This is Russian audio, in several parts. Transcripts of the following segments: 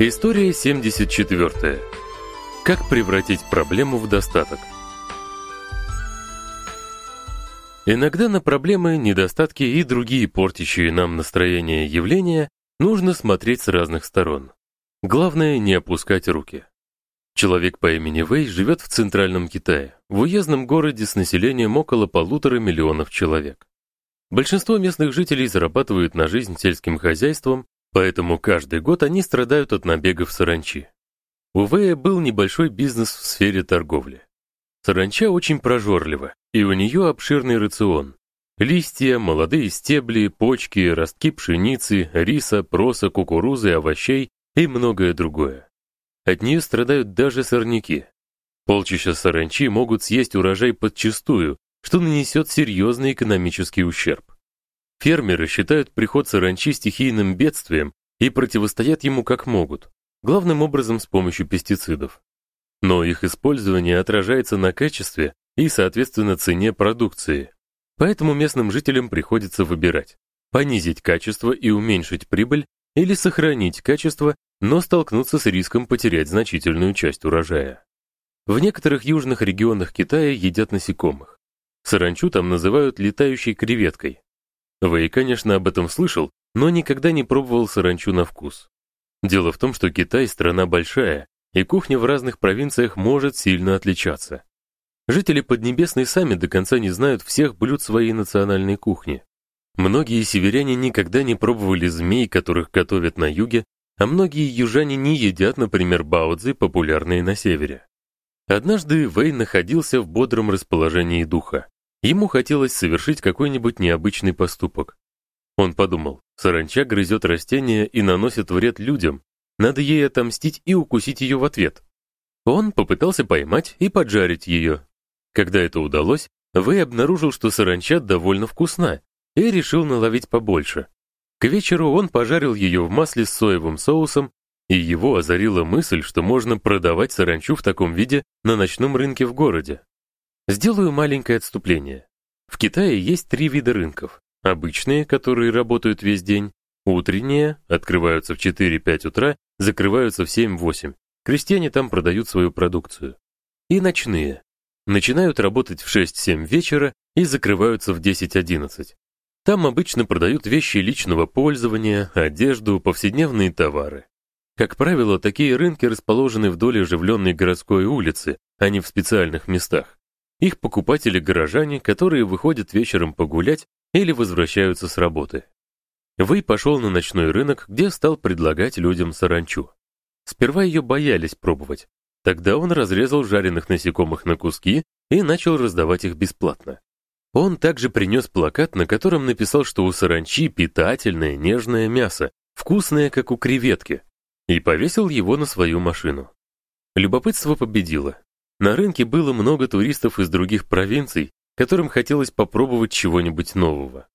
История 74. Как превратить проблему в достаток? Иногда на проблемы, недостатки и другие портящие нам настроение явления нужно смотреть с разных сторон. Главное не опускать руки. Человек по имени Вэй живет в центральном Китае, в уездном городе с населением около полутора миллионов человек. Большинство местных жителей зарабатывают на жизнь сельским хозяйством Поэтому каждый год они страдают от набегов саранчи. У Вэя был небольшой бизнес в сфере торговли. Саранча очень прожорлива, и у нее обширный рацион. Листья, молодые стебли, почки, ростки пшеницы, риса, проса, кукурузы, овощей и многое другое. От нее страдают даже сорняки. Полчища саранчи могут съесть урожай подчистую, что нанесет серьезный экономический ущерб. Фермеры считают приход саранчи стихийным бедствием и противостоят ему как могут, главным образом с помощью пестицидов. Но их использование отражается на качестве и, соответственно, цене продукции. Поэтому местным жителям приходится выбирать: понизить качество и уменьшить прибыль или сохранить качество, но столкнуться с риском потерять значительную часть урожая. В некоторых южных регионах Китая едят насекомых. Саранчу там называют летающей креветкой. Вэй, конечно, об этом слышал, но никогда не пробовал саранчу на вкус. Дело в том, что Китай страна большая, и кухня в разных провинциях может сильно отличаться. Жители Поднебесной сами до конца не знают всех блюд своей национальной кухни. Многие северяне никогда не пробовали змей, которых готовят на юге, а многие южане не едят, например, баоцзи, популярные на севере. Однажды Вэй находился в бодром расположении духа. Ему хотелось совершить какой-нибудь необычный поступок. Он подумал: саранча грызет растения и наносит вред людям. Надо ей отомстить и укусить ее в ответ. Он попытался поймать и поджарить ее. Когда это удалось, Вэй обнаружил, что саранча довольно вкусна, и решил наловить побольше. К вечеру он пожарил ее в масле с соевым соусом, и его озарила мысль, что можно продавать саранчу в таком виде на ночном рынке в городе. Сделаю маленькое отступление. В Китае есть три вида рынков. Обычные, которые работают весь день, утренние, открываются в 4-5 утра, закрываются в 7-8. Крестьяне там продают свою продукцию. И ночные. Начинают работать в 6-7 вечера и закрываются в 10-11. Там обычно продают вещи личного пользования, одежду, повседневные товары. Как правило, такие рынки расположены вдоль оживленной городской улицы, а не в специальных местах. Их покупатели горожане, которые выходят вечером погулять или возвращаются с работы. Вэй пошел на ночной рынок, где стал предлагать людям саранчу. Сперва ее боялись пробовать. Тогда он разрезал жареных насекомых на куски и начал раздавать их бесплатно. Он также принес плакат, на котором написал, что у саранчи питательное, нежное мясо, вкусное, как у креветки, и повесил его на свою машину. Любопытство победило. На рынке было много туристов из других провинций, которым хотелось попробовать чего-нибудь нового.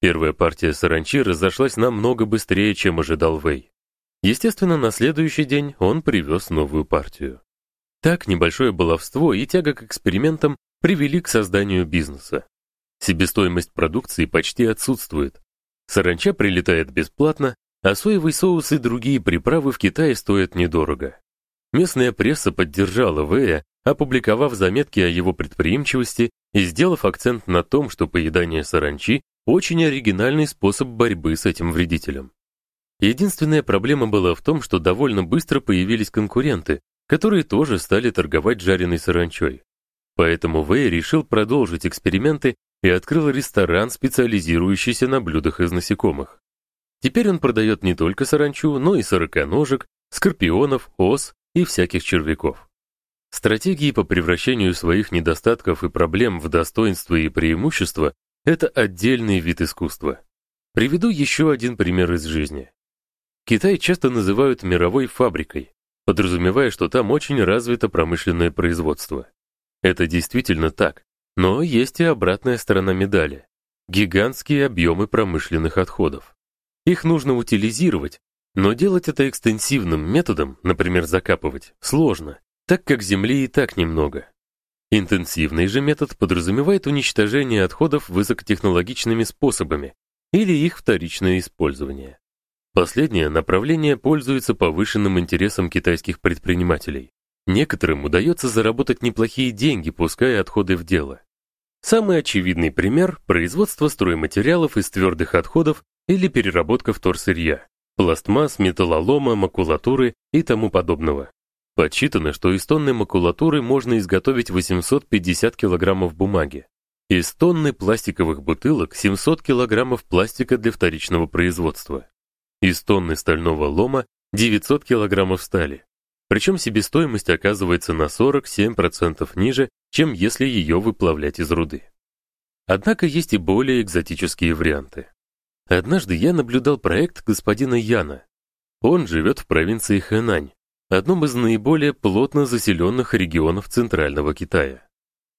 Первая партия саранчи разошлась намного быстрее, чем ожидал Вэй. Естественно, на следующий день он привез новую партию. Так небольшое баловство и тяга к экспериментам привели к созданию бизнеса. Себестоимость продукции почти отсутствует. Саранча прилетает бесплатно, а соевый соус и другие приправы в Китае стоят недорого. Местная пресса поддержала Вэя опубликовав заметки о его предприимчивости и сделав акцент на том, что поедание саранчи очень оригинальный способ борьбы с этим вредителем. Единственная проблема была в том, что довольно быстро появились конкуренты, которые тоже стали торговать жареной саранчой. Поэтому Вэй решил продолжить эксперименты и открыл ресторан, специализирующийся на блюдах из насекомых. Теперь он продает не только саранчу, но и сороконожек, скорпионов, ос и всяких червяков. Стратегии по превращению своих недостатков и проблем в достоинства и преимущества это отдельный вид искусства. Приведу еще один пример из жизни. Китай часто называют мировой фабрикой, подразумевая, что там очень развито промышленное производство. Это действительно так, но есть и обратная сторона медали гигантские объемы промышленных отходов. Их нужно утилизировать, но делать это экстенсивным методом, например, закапывать, сложно так как земли и так немного. Интенсивный же метод подразумевает уничтожение отходов высокотехнологичными способами или их вторичное использование. Последнее направление пользуется повышенным интересом китайских предпринимателей. Некоторым удается заработать неплохие деньги, пуская отходы в дело. Самый очевидный пример производство стройматериалов из твердых отходов или переработка вторсырья: пластмасс, металлолома, макулатуры и тому подобного. Подсчитано, что из тонны макулатуры можно изготовить 850 килограммов бумаги. Из тонны пластиковых бутылок 700 килограммов пластика для вторичного производства. Из тонны стального лома 900 килограммов стали. Причем себестоимость оказывается на 47% ниже, чем если ее выплавлять из руды. Однако есть и более экзотические варианты. Однажды я наблюдал проект господина Яна. Он живет в провинции Хэнань, одном из наиболее плотно заселенных регионов центрального Китая.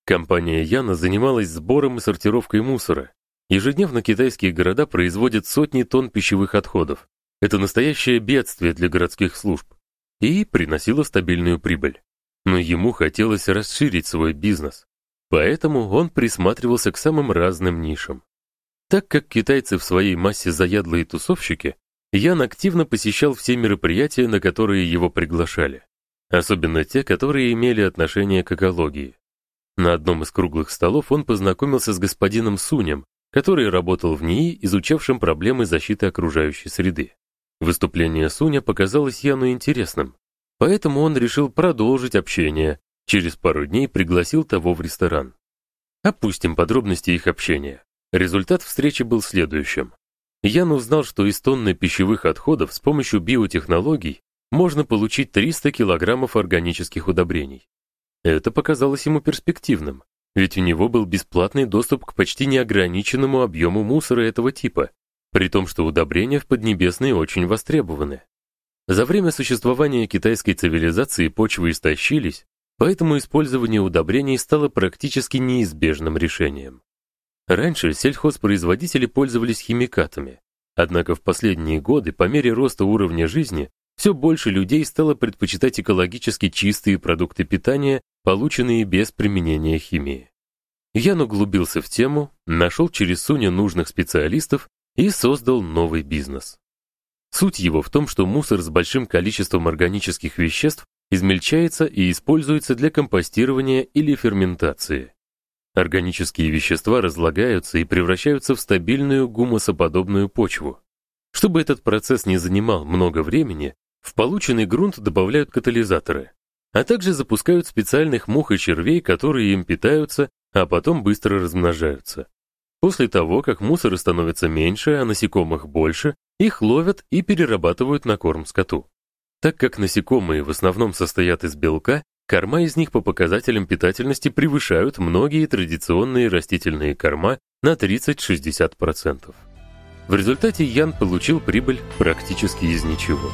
Компания Яна занималась сбором и сортировкой мусора. Ежедневно китайские города производят сотни тонн пищевых отходов. Это настоящее бедствие для городских служб и приносило стабильную прибыль. Но ему хотелось расширить свой бизнес. Поэтому он присматривался к самым разным нишам. Так как китайцы в своей массе заядлые тусовщики, Ян активно посещал все мероприятия, на которые его приглашали, особенно те, которые имели отношение к экологии. На одном из круглых столов он познакомился с господином Сунем, который работал в НИИ, изучавшим проблемы защиты окружающей среды. Выступление Суня показалось Яну интересным, поэтому он решил продолжить общение. Через пару дней пригласил того в ресторан. Опустим подробности их общения. Результат встречи был следующим. Ян узнал, что из тонны пищевых отходов с помощью биотехнологий можно получить 300 килограммов органических удобрений. Это показалось ему перспективным, ведь у него был бесплатный доступ к почти неограниченному объему мусора этого типа, при том, что удобрения в Поднебесной очень востребованы. За время существования китайской цивилизации почвы истощились, поэтому использование удобрений стало практически неизбежным решением. Раньше сельхозпроизводители пользовались химикатами, однако в последние годы по мере роста уровня жизни все больше людей стало предпочитать экологически чистые продукты питания полученные без применения химии. Ян углубился в тему, нашел через Суня нужных специалистов и создал новый бизнес. Суть его в том, что мусор с большим количеством органических веществ измельчается и используется для компостирования или ферментации. Органические вещества разлагаются и превращаются в стабильную гумусоподобную почву. Чтобы этот процесс не занимал много времени, в полученный грунт добавляют катализаторы а также запускают специальных мух и червей, которые им питаются, а потом быстро размножаются. После того, как мусора становится меньше, а насекомых больше, их ловят и перерабатывают на корм скоту. Так как насекомые в основном состоят из белка, корма из них по показателям питательности превышают многие традиционные растительные корма на 30-60%. В результате Ян получил прибыль практически из ничего.